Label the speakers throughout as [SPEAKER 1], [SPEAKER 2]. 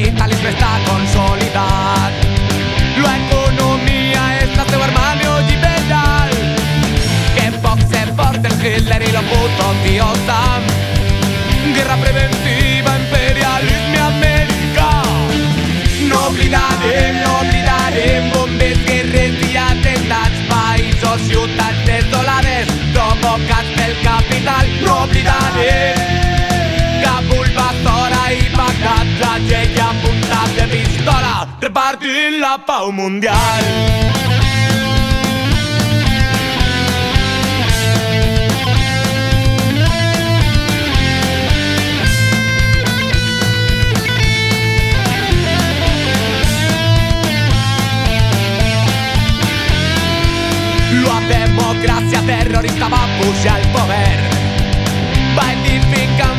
[SPEAKER 1] capitalismo está consolidar La economía es la seu armario liberal. Que Fox se porta el Hitler y los putos tíos Sam. Guerra preventiva. La pau mundial. Democràcia terrorista va pujar al poder va edificar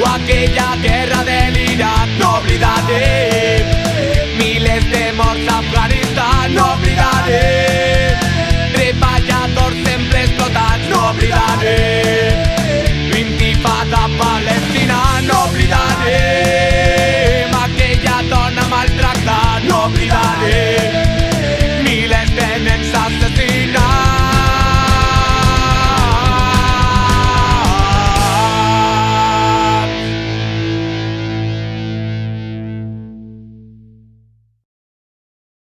[SPEAKER 1] o aquella guerra del Irak No oblidaré